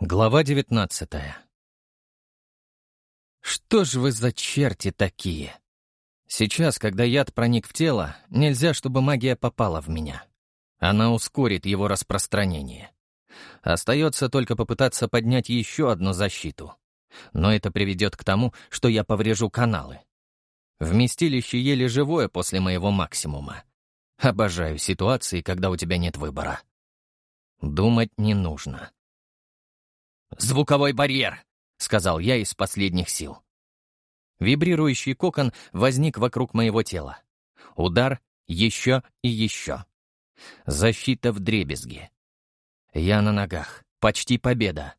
Глава девятнадцатая. Что ж вы за черти такие? Сейчас, когда яд проник в тело, нельзя, чтобы магия попала в меня. Она ускорит его распространение. Остается только попытаться поднять еще одну защиту. Но это приведет к тому, что я поврежу каналы. Вместилище еле живое после моего максимума. Обожаю ситуации, когда у тебя нет выбора. Думать не нужно. «Звуковой барьер!» — сказал я из последних сил. Вибрирующий кокон возник вокруг моего тела. Удар, еще и еще. Защита в дребезге. Я на ногах. Почти победа.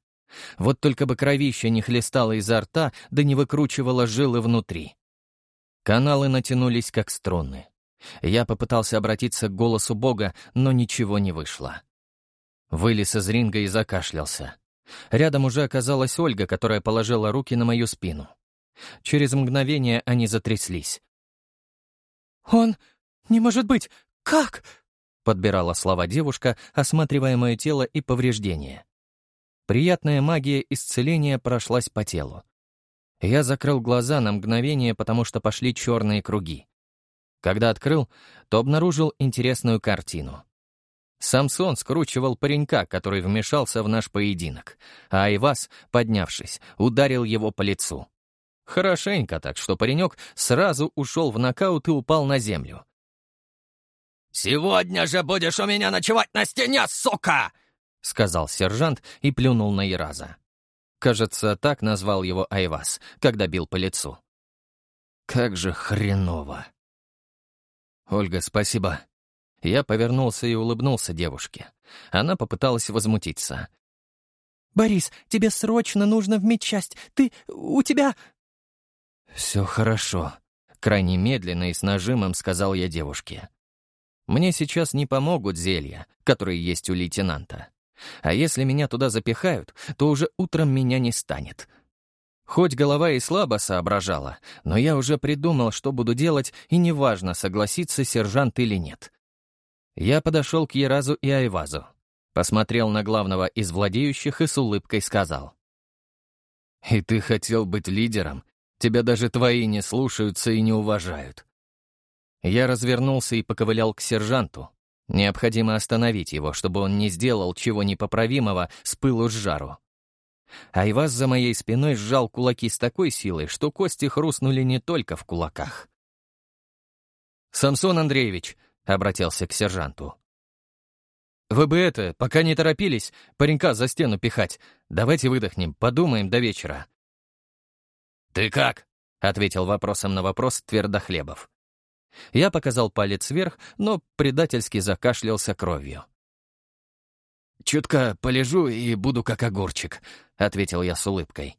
Вот только бы кровища не хлестала изо рта, да не выкручивала жилы внутри. Каналы натянулись, как струны. Я попытался обратиться к голосу Бога, но ничего не вышло. Вылез из ринга и закашлялся. Рядом уже оказалась Ольга, которая положила руки на мою спину. Через мгновение они затряслись. «Он... не может быть! Как?» — подбирала слова девушка, осматривая мое тело и повреждения. Приятная магия исцеления прошлась по телу. Я закрыл глаза на мгновение, потому что пошли черные круги. Когда открыл, то обнаружил интересную картину. Самсон скручивал паренька, который вмешался в наш поединок, а Айвас, поднявшись, ударил его по лицу. Хорошенько так, что паренек сразу ушел в нокаут и упал на землю. «Сегодня же будешь у меня ночевать на стене, сука!» — сказал сержант и плюнул на Ираза. Кажется, так назвал его Айвас, когда бил по лицу. Как же хреново. «Ольга, спасибо», я повернулся и улыбнулся девушке. Она попыталась возмутиться. «Борис, тебе срочно нужно в медчасть. Ты... у тебя...» «Все хорошо», — крайне медленно и с нажимом сказал я девушке. «Мне сейчас не помогут зелья, которые есть у лейтенанта. А если меня туда запихают, то уже утром меня не станет. Хоть голова и слабо соображала, но я уже придумал, что буду делать, и неважно, согласится сержант или нет. Я подошел к Еразу и Айвазу, посмотрел на главного из владеющих и с улыбкой сказал. «И ты хотел быть лидером? Тебя даже твои не слушаются и не уважают». Я развернулся и поковылял к сержанту. Необходимо остановить его, чтобы он не сделал чего непоправимого с пылу с жару. Айваз за моей спиной сжал кулаки с такой силой, что кости хрустнули не только в кулаках. «Самсон Андреевич, обратился к сержанту. «Вы бы это, пока не торопились, паренька за стену пихать. Давайте выдохнем, подумаем до вечера». «Ты как?» — ответил вопросом на вопрос Твердохлебов. Я показал палец вверх, но предательски закашлялся кровью. «Чутко полежу и буду как огурчик», — ответил я с улыбкой.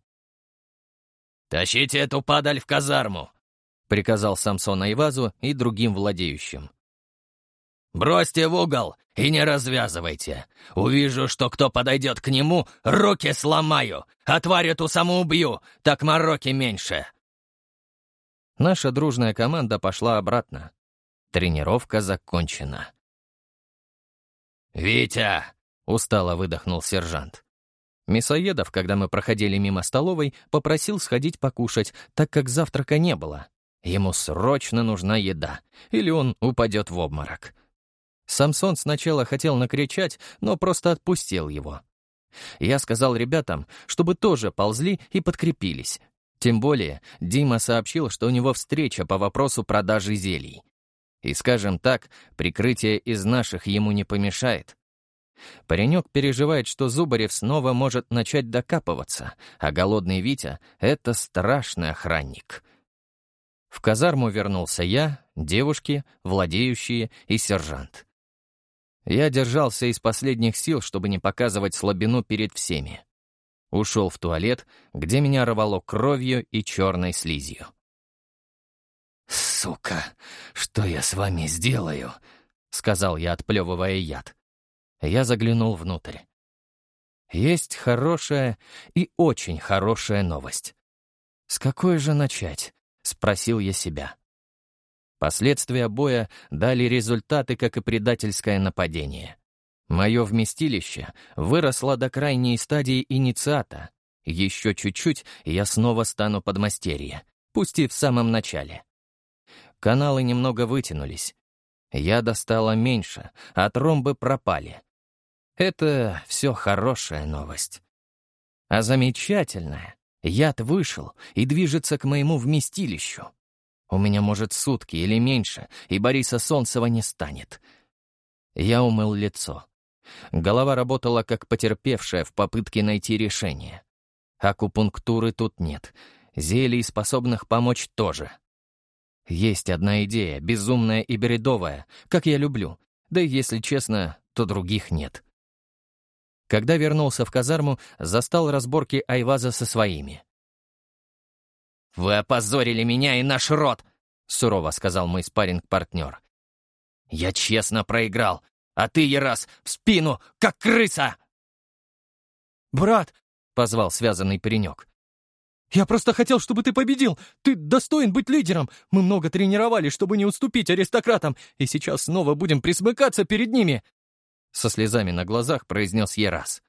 «Тащите эту падаль в казарму», — приказал Самсон Айвазу и другим владеющим. Бросьте в угол и не развязывайте. Увижу, что кто подойдет к нему, руки сломаю, а тварь эту саму убью, так мороки меньше». Наша дружная команда пошла обратно. Тренировка закончена. «Витя!» — устало выдохнул сержант. Мясоедов, когда мы проходили мимо столовой, попросил сходить покушать, так как завтрака не было. Ему срочно нужна еда, или он упадет в обморок. Самсон сначала хотел накричать, но просто отпустил его. Я сказал ребятам, чтобы тоже ползли и подкрепились. Тем более Дима сообщил, что у него встреча по вопросу продажи зелий. И, скажем так, прикрытие из наших ему не помешает. Паренек переживает, что Зубарев снова может начать докапываться, а голодный Витя — это страшный охранник. В казарму вернулся я, девушки, владеющие и сержант. Я держался из последних сил, чтобы не показывать слабину перед всеми. Ушел в туалет, где меня рвало кровью и черной слизью. «Сука, что я с вами сделаю?» — сказал я, отплевывая яд. Я заглянул внутрь. Есть хорошая и очень хорошая новость. С какой же начать? — спросил я себя. Последствия боя дали результаты, как и предательское нападение. Мое вместилище выросло до крайней стадии инициата. Еще чуть-чуть, и я снова стану подмастерье, пусть и в самом начале. Каналы немного вытянулись. Я достала меньше, а тромбы пропали. Это все хорошая новость. А замечательная. Яд вышел и движется к моему вместилищу. У меня, может, сутки или меньше, и Бориса Солнцева не станет. Я умыл лицо. Голова работала как потерпевшая в попытке найти решение. Акупунктуры тут нет. Зелий, способных помочь, тоже. Есть одна идея, безумная и бредовая, как я люблю. Да и, если честно, то других нет. Когда вернулся в казарму, застал разборки Айваза со своими. «Вы опозорили меня и наш род!» — сурово сказал мой спарринг-партнер. «Я честно проиграл, а ты, Ерас, в спину, как крыса!» «Брат!» — позвал связанный паренек. «Я просто хотел, чтобы ты победил! Ты достоин быть лидером! Мы много тренировались, чтобы не уступить аристократам, и сейчас снова будем присмыкаться перед ними!» Со слезами на глазах произнес Ерас.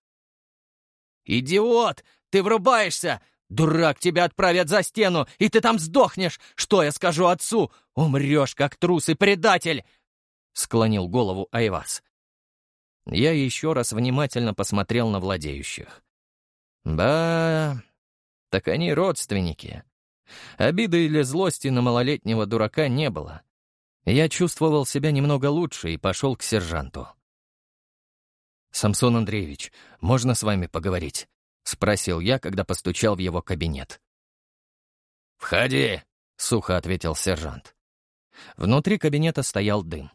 «Идиот! Ты врубаешься! Дурак, тебя отправят за стену, и ты там сдохнешь! Что я скажу отцу? Умрешь, как трус и предатель!» Склонил голову Айвас. Я еще раз внимательно посмотрел на владеющих. «Ба... так они родственники. Обиды или злости на малолетнего дурака не было. Я чувствовал себя немного лучше и пошел к сержанту. «Самсон Андреевич, можно с вами поговорить?» — спросил я, когда постучал в его кабинет. «Входи!» — сухо ответил сержант. Внутри кабинета стоял дым.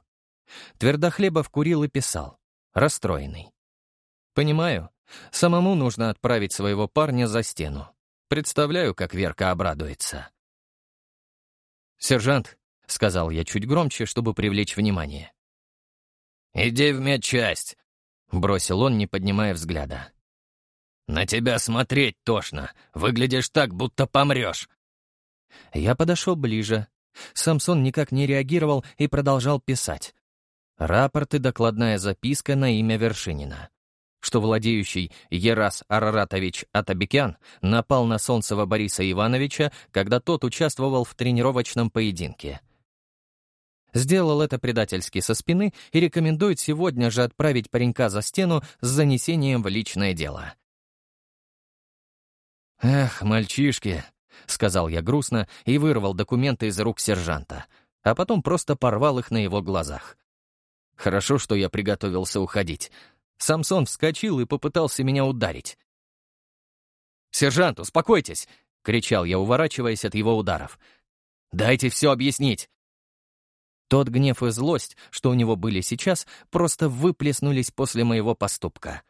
Твердохлебов курил и писал, расстроенный. «Понимаю, самому нужно отправить своего парня за стену. Представляю, как Верка обрадуется». «Сержант», — сказал я чуть громче, чтобы привлечь внимание. «Иди в медчасть. — бросил он, не поднимая взгляда. «На тебя смотреть тошно. Выглядишь так, будто помрешь». Я подошел ближе. Самсон никак не реагировал и продолжал писать. Рапорт и докладная записка на имя Вершинина. Что владеющий Ерас Араратович Атабекян напал на Солнцева Бориса Ивановича, когда тот участвовал в тренировочном поединке — Сделал это предательски со спины и рекомендует сегодня же отправить паренька за стену с занесением в личное дело. «Эх, мальчишки», — сказал я грустно и вырвал документы из рук сержанта, а потом просто порвал их на его глазах. Хорошо, что я приготовился уходить. Самсон вскочил и попытался меня ударить. «Сержант, успокойтесь!» — кричал я, уворачиваясь от его ударов. «Дайте все объяснить!» Тот гнев и злость, что у него были сейчас, просто выплеснулись после моего поступка.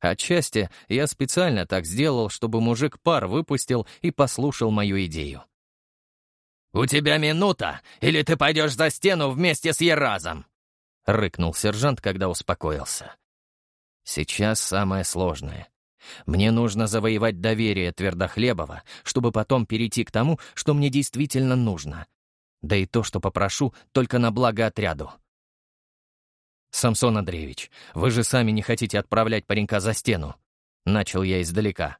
Отчасти я специально так сделал, чтобы мужик пар выпустил и послушал мою идею. «У тебя минута, или ты пойдешь за стену вместе с Еразом!» — рыкнул сержант, когда успокоился. «Сейчас самое сложное. Мне нужно завоевать доверие Твердохлебова, чтобы потом перейти к тому, что мне действительно нужно да и то, что попрошу, только на благо отряду. «Самсон Андреевич, вы же сами не хотите отправлять паренька за стену», — начал я издалека.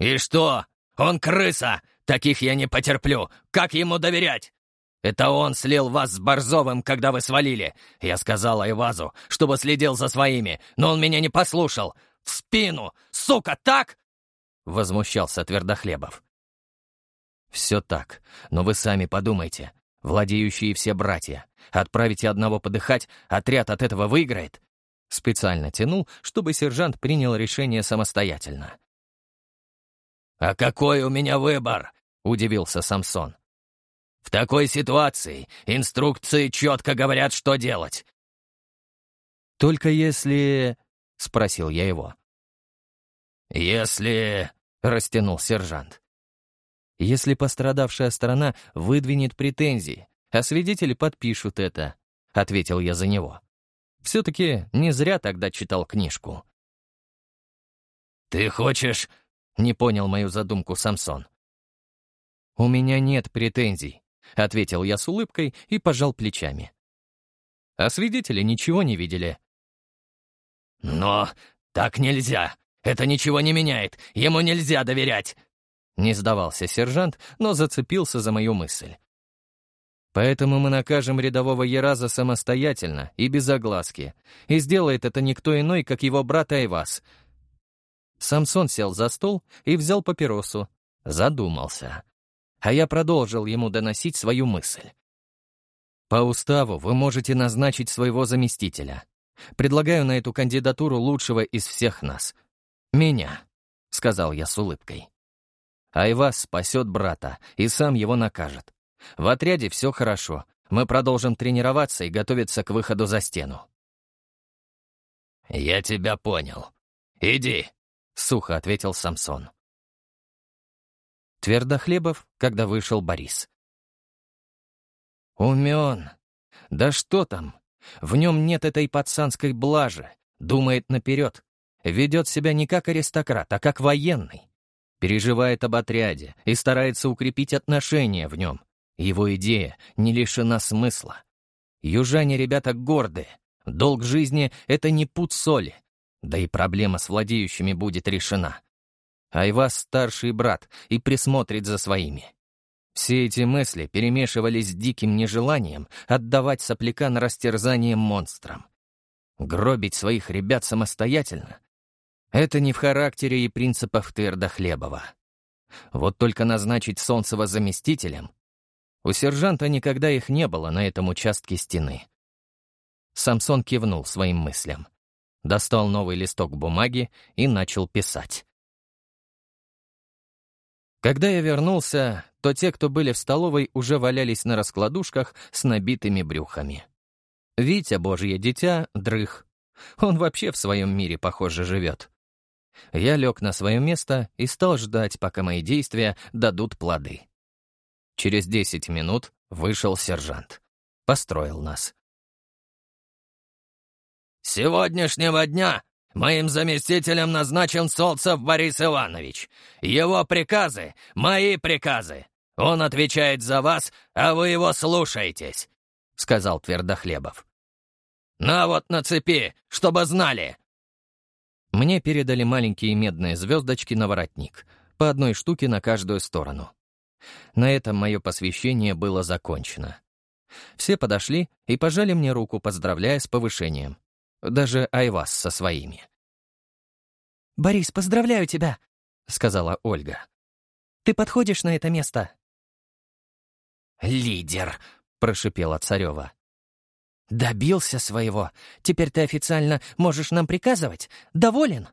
«И что? Он крыса! Таких я не потерплю! Как ему доверять? Это он слил вас с Борзовым, когда вы свалили. Я сказал Айвазу, чтобы следил за своими, но он меня не послушал. В спину! Сука, так?» Возмущался Твердохлебов. Все так, но вы сами подумайте. Владеющие все братья. Отправите одного подыхать, отряд от этого выиграет. Специально тянул, чтобы сержант принял решение самостоятельно. «А какой у меня выбор?» — удивился Самсон. «В такой ситуации инструкции четко говорят, что делать». «Только если...» — спросил я его. «Если...» — растянул сержант если пострадавшая сторона выдвинет претензии, а свидетели подпишут это», — ответил я за него. Все-таки не зря тогда читал книжку. «Ты хочешь...» — не понял мою задумку Самсон. «У меня нет претензий», — ответил я с улыбкой и пожал плечами. А свидетели ничего не видели. «Но так нельзя! Это ничего не меняет! Ему нельзя доверять!» Не сдавался сержант, но зацепился за мою мысль. Поэтому мы накажем рядового Ераза самостоятельно и без огласки. И сделает это никто иной, как его брат Айвас. Самсон сел за стол и взял папиросу. Задумался. А я продолжил ему доносить свою мысль. По уставу вы можете назначить своего заместителя. Предлагаю на эту кандидатуру лучшего из всех нас. Меня, — сказал я с улыбкой. Айвас спасет брата и сам его накажет. В отряде все хорошо. Мы продолжим тренироваться и готовиться к выходу за стену. «Я тебя понял. Иди», — сухо ответил Самсон. Твердохлебов, когда вышел Борис. Умен. Да что там? В нем нет этой пацанской блажи. Думает наперед. Ведет себя не как аристократ, а как военный. Переживает об отряде и старается укрепить отношения в нем. Его идея не лишена смысла. Южане ребята гордые. Долг жизни — это не путь соли. Да и проблема с владеющими будет решена. Айвас — старший брат и присмотрит за своими. Все эти мысли перемешивались с диким нежеланием отдавать сопляка на растерзание монстрам. Гробить своих ребят самостоятельно — это не в характере и принципах Твердохлебова. Вот только назначить Солнцева заместителем у сержанта никогда их не было на этом участке стены. Самсон кивнул своим мыслям. Достал новый листок бумаги и начал писать. Когда я вернулся, то те, кто были в столовой, уже валялись на раскладушках с набитыми брюхами. Витя, божье дитя, дрых. Он вообще в своем мире, похоже, живет. Я лег на свое место и стал ждать, пока мои действия дадут плоды. Через десять минут вышел сержант. Построил нас. сегодняшнего дня моим заместителем назначен Солнцев Борис Иванович. Его приказы — мои приказы. Он отвечает за вас, а вы его слушаетесь», — сказал Твердохлебов. «На вот на цепи, чтобы знали». Мне передали маленькие медные звездочки на воротник, по одной штуке на каждую сторону. На этом мое посвящение было закончено. Все подошли и пожали мне руку, поздравляя с повышением. Даже Айвас со своими. «Борис, поздравляю тебя!» — сказала Ольга. «Ты подходишь на это место?» «Лидер!» — прошипела Царева. «Добился своего. Теперь ты официально можешь нам приказывать? Доволен?»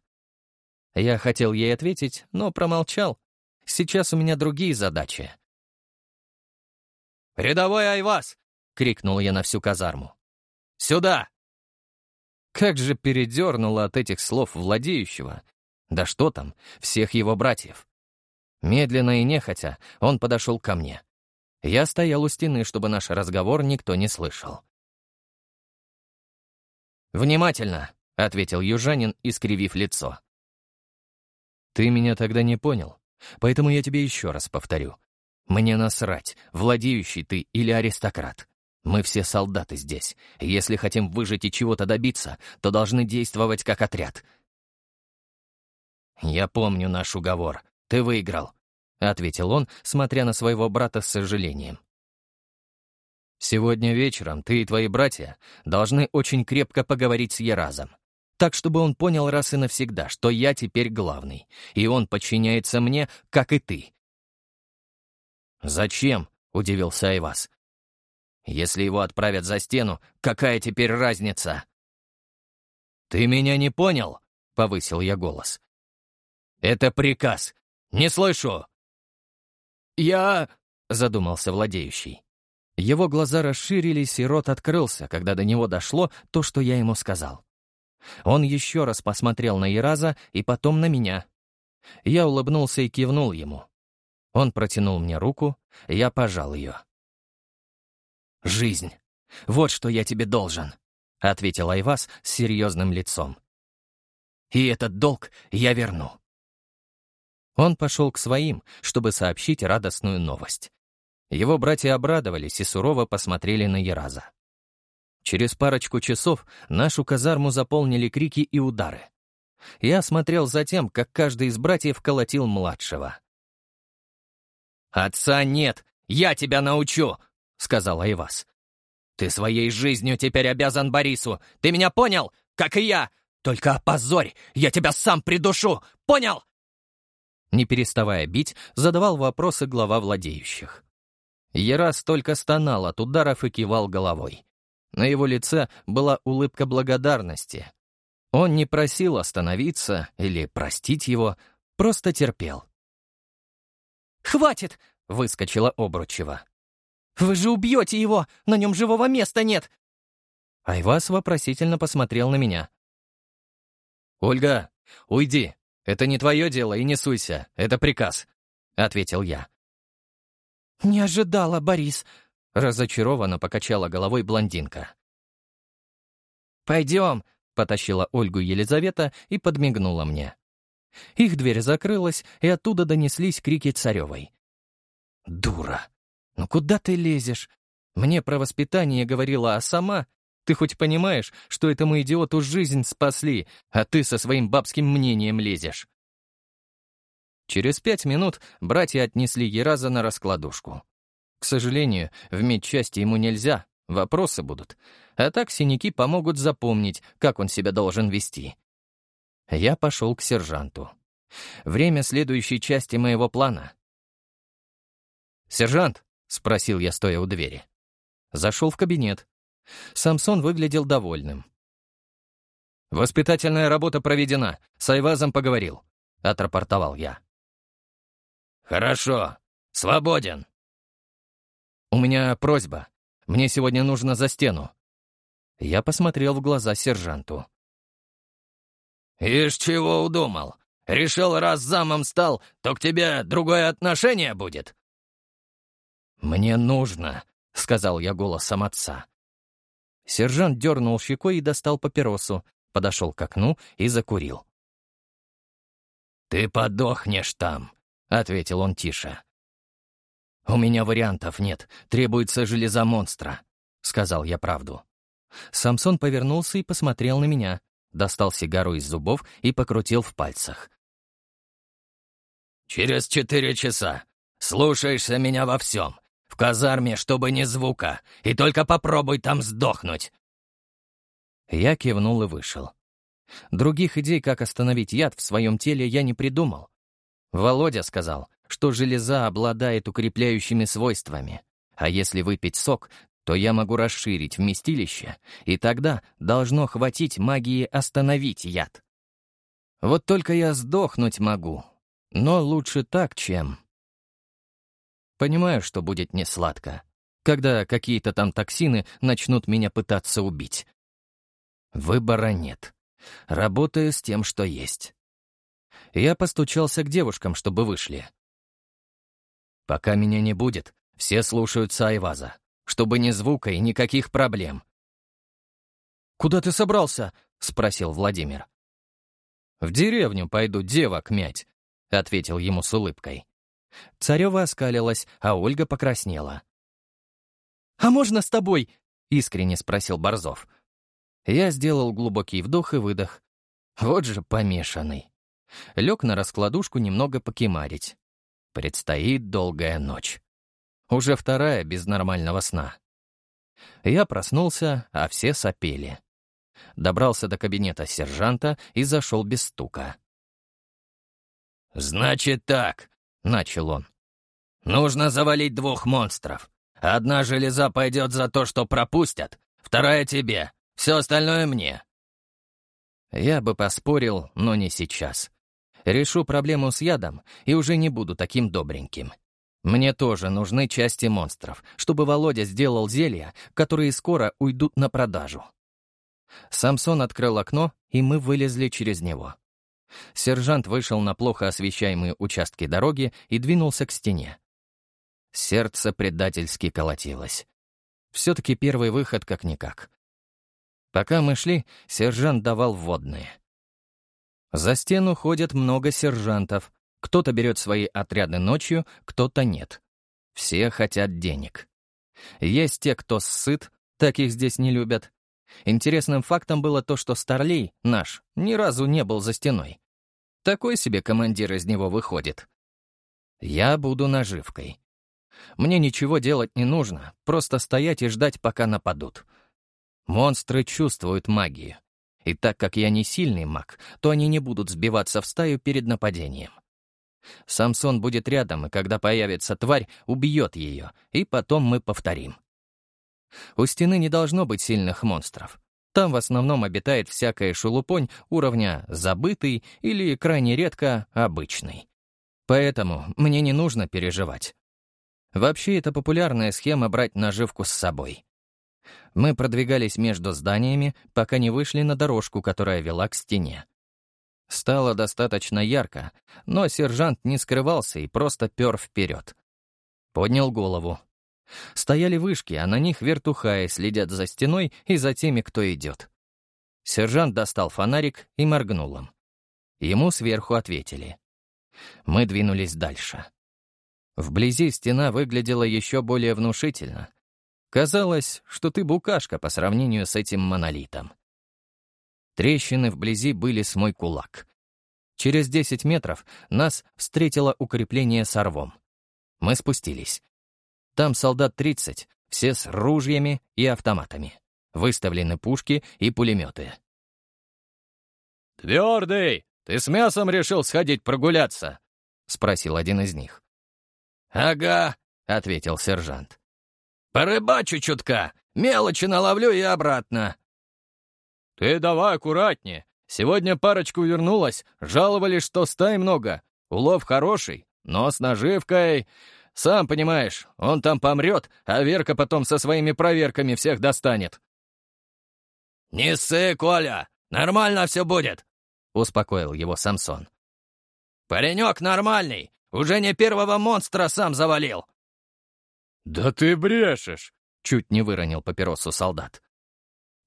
Я хотел ей ответить, но промолчал, Сейчас у меня другие задачи. «Рядовой Айвас!» — крикнул я на всю казарму. «Сюда!» Как же передернуло от этих слов владеющего. Да что там, всех его братьев. Медленно и нехотя он подошел ко мне. Я стоял у стены, чтобы наш разговор никто не слышал. «Внимательно!» — ответил южанин, искривив лицо. «Ты меня тогда не понял. Поэтому я тебе еще раз повторю. Мне насрать, владеющий ты или аристократ. Мы все солдаты здесь. Если хотим выжить и чего-то добиться, то должны действовать как отряд. «Я помню наш уговор. Ты выиграл», — ответил он, смотря на своего брата с сожалением. «Сегодня вечером ты и твои братья должны очень крепко поговорить с Еразом так, чтобы он понял раз и навсегда, что я теперь главный, и он подчиняется мне, как и ты. «Зачем?» — удивился Айвас. «Если его отправят за стену, какая теперь разница?» «Ты меня не понял?» — повысил я голос. «Это приказ. Не слышу!» «Я...» — задумался владеющий. Его глаза расширились, и рот открылся, когда до него дошло то, что я ему сказал. Он еще раз посмотрел на Ираза и потом на меня. Я улыбнулся и кивнул ему. Он протянул мне руку, я пожал ее. «Жизнь. Вот что я тебе должен», — ответил Айвас с серьезным лицом. «И этот долг я верну». Он пошел к своим, чтобы сообщить радостную новость. Его братья обрадовались и сурово посмотрели на Ераза. Через парочку часов нашу казарму заполнили крики и удары. Я смотрел за тем, как каждый из братьев колотил младшего. «Отца нет! Я тебя научу!» — сказал Айвас. «Ты своей жизнью теперь обязан Борису! Ты меня понял? Как и я! Только опозорь! Я тебя сам придушу! Понял?» Не переставая бить, задавал вопросы глава владеющих. Ерас только стонал от ударов и кивал головой. На его лице была улыбка благодарности. Он не просил остановиться или простить его, просто терпел. «Хватит!» — выскочила Обручева. «Вы же убьете его! На нем живого места нет!» Айвас вопросительно посмотрел на меня. «Ольга, уйди! Это не твое дело и не суйся, это приказ», — ответил я. «Не ожидала, Борис», — разочарованно покачала головой блондинка. «Пойдем», — потащила Ольгу Елизавета и подмигнула мне. Их дверь закрылась, и оттуда донеслись крики Царевой. «Дура! Ну куда ты лезешь? Мне про воспитание говорила, а сама... Ты хоть понимаешь, что этому идиоту жизнь спасли, а ты со своим бабским мнением лезешь?» Через пять минут братья отнесли Ераза на раскладушку. К сожалению, в медчасти ему нельзя, вопросы будут. А так синяки помогут запомнить, как он себя должен вести. Я пошел к сержанту. Время следующей части моего плана. «Сержант?» — спросил я, стоя у двери. Зашел в кабинет. Самсон выглядел довольным. «Воспитательная работа проведена. С Айвазом поговорил», — отрапортовал я. «Хорошо. Свободен». «У меня просьба. Мне сегодня нужно за стену». Я посмотрел в глаза сержанту. «Ишь, чего удумал? Решил, раз замом стал, то к тебе другое отношение будет?» «Мне нужно», — сказал я голосом отца. Сержант дернул щекой и достал папиросу, подошел к окну и закурил. «Ты подохнешь там», — ответил он тише. «У меня вариантов нет, требуется железа монстра», — сказал я правду. Самсон повернулся и посмотрел на меня, достал сигару из зубов и покрутил в пальцах. «Через четыре часа. Слушаешься меня во всем. В казарме, чтобы ни звука, и только попробуй там сдохнуть». Я кивнул и вышел. Других идей, как остановить яд в своем теле, я не придумал. Володя сказал, что железа обладает укрепляющими свойствами, а если выпить сок, то я могу расширить вместилище, и тогда должно хватить магии остановить яд. Вот только я сдохнуть могу, но лучше так, чем... Понимаю, что будет несладко, когда какие-то там токсины начнут меня пытаться убить. Выбора нет. Работаю с тем, что есть. Я постучался к девушкам, чтобы вышли. Пока меня не будет, все слушаются Айваза, чтобы ни звука и никаких проблем. «Куда ты собрался?» — спросил Владимир. «В деревню пойду девок мять», — ответил ему с улыбкой. Царева оскалилась, а Ольга покраснела. «А можно с тобой?» — искренне спросил Борзов. Я сделал глубокий вдох и выдох. Вот же помешанный лег на раскладушку немного покемарить. Предстоит долгая ночь. Уже вторая без нормального сна. Я проснулся, а все сопели. Добрался до кабинета сержанта и зашел без стука. «Значит так», — начал он. «Нужно завалить двух монстров. Одна железа пойдет за то, что пропустят, вторая тебе, все остальное мне». Я бы поспорил, но не сейчас. Решу проблему с ядом и уже не буду таким добреньким. Мне тоже нужны части монстров, чтобы Володя сделал зелья, которые скоро уйдут на продажу. Самсон открыл окно, и мы вылезли через него. Сержант вышел на плохо освещаемые участки дороги и двинулся к стене. Сердце предательски колотилось. Все-таки первый выход как-никак. Пока мы шли, сержант давал вводные — за стену ходят много сержантов. Кто-то берет свои отряды ночью, кто-то нет. Все хотят денег. Есть те, кто сыт, таких здесь не любят, Интересным фактом было то, что Старлей, наш, ни разу не был за стеной. Такой себе командир из него выходит. Я буду наживкой. Мне ничего делать не нужно, просто стоять и ждать, пока нападут. Монстры чувствуют магию. И так как я не сильный маг, то они не будут сбиваться в стаю перед нападением. Самсон будет рядом, и когда появится тварь, убьет ее, и потом мы повторим. У стены не должно быть сильных монстров. Там в основном обитает всякая шелупонь уровня «забытый» или, крайне редко, «обычный». Поэтому мне не нужно переживать. Вообще, это популярная схема брать наживку с собой. Мы продвигались между зданиями, пока не вышли на дорожку, которая вела к стене. Стало достаточно ярко, но сержант не скрывался и просто пер вперед. Поднял голову. Стояли вышки, а на них вертухаи следят за стеной и за теми, кто идет. Сержант достал фонарик и моргнул им. Ему сверху ответили. Мы двинулись дальше. Вблизи стена выглядела еще более внушительно. Казалось, что ты букашка по сравнению с этим монолитом. Трещины вблизи были с мой кулак. Через 10 метров нас встретило укрепление с орвом. Мы спустились. Там солдат 30, все с ружьями и автоматами. Выставлены пушки и пулеметы. «Твердый, ты с мясом решил сходить прогуляться?» — спросил один из них. «Ага», — ответил сержант. «Порыбачу чутка, мелочи наловлю и обратно». «Ты давай аккуратнее. Сегодня парочку вернулась, жаловались, что стай много. Улов хороший, но с наживкой... Сам понимаешь, он там помрет, а Верка потом со своими проверками всех достанет». «Не ссы, Коля, нормально все будет», — успокоил его Самсон. «Паренек нормальный, уже не первого монстра сам завалил!» «Да ты брешешь!» — чуть не выронил папиросу солдат.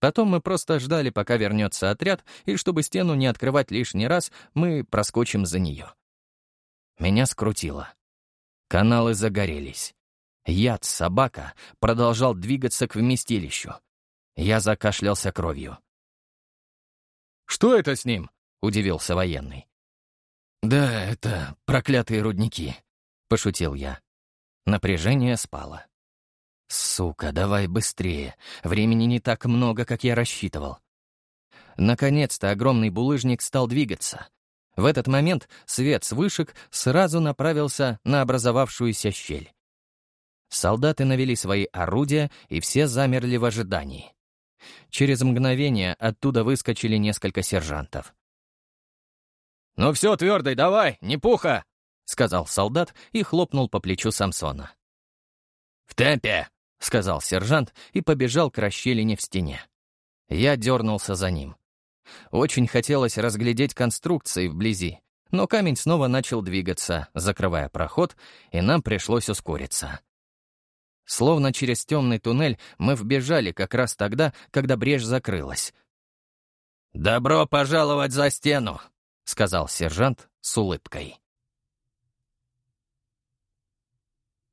Потом мы просто ждали, пока вернется отряд, и чтобы стену не открывать лишний раз, мы проскочим за нее. Меня скрутило. Каналы загорелись. Яд собака продолжал двигаться к вместилищу. Я закашлялся кровью. «Что это с ним?» — удивился военный. «Да, это проклятые рудники», — пошутил я. Напряжение спало. «Сука, давай быстрее. Времени не так много, как я рассчитывал». Наконец-то огромный булыжник стал двигаться. В этот момент свет с вышек сразу направился на образовавшуюся щель. Солдаты навели свои орудия, и все замерли в ожидании. Через мгновение оттуда выскочили несколько сержантов. «Ну все, твердый, давай, не пуха!» — сказал солдат и хлопнул по плечу Самсона. «В темпе!» — сказал сержант и побежал к расщелине в стене. Я дернулся за ним. Очень хотелось разглядеть конструкции вблизи, но камень снова начал двигаться, закрывая проход, и нам пришлось ускориться. Словно через темный туннель мы вбежали как раз тогда, когда брешь закрылась. «Добро пожаловать за стену!» — сказал сержант с улыбкой.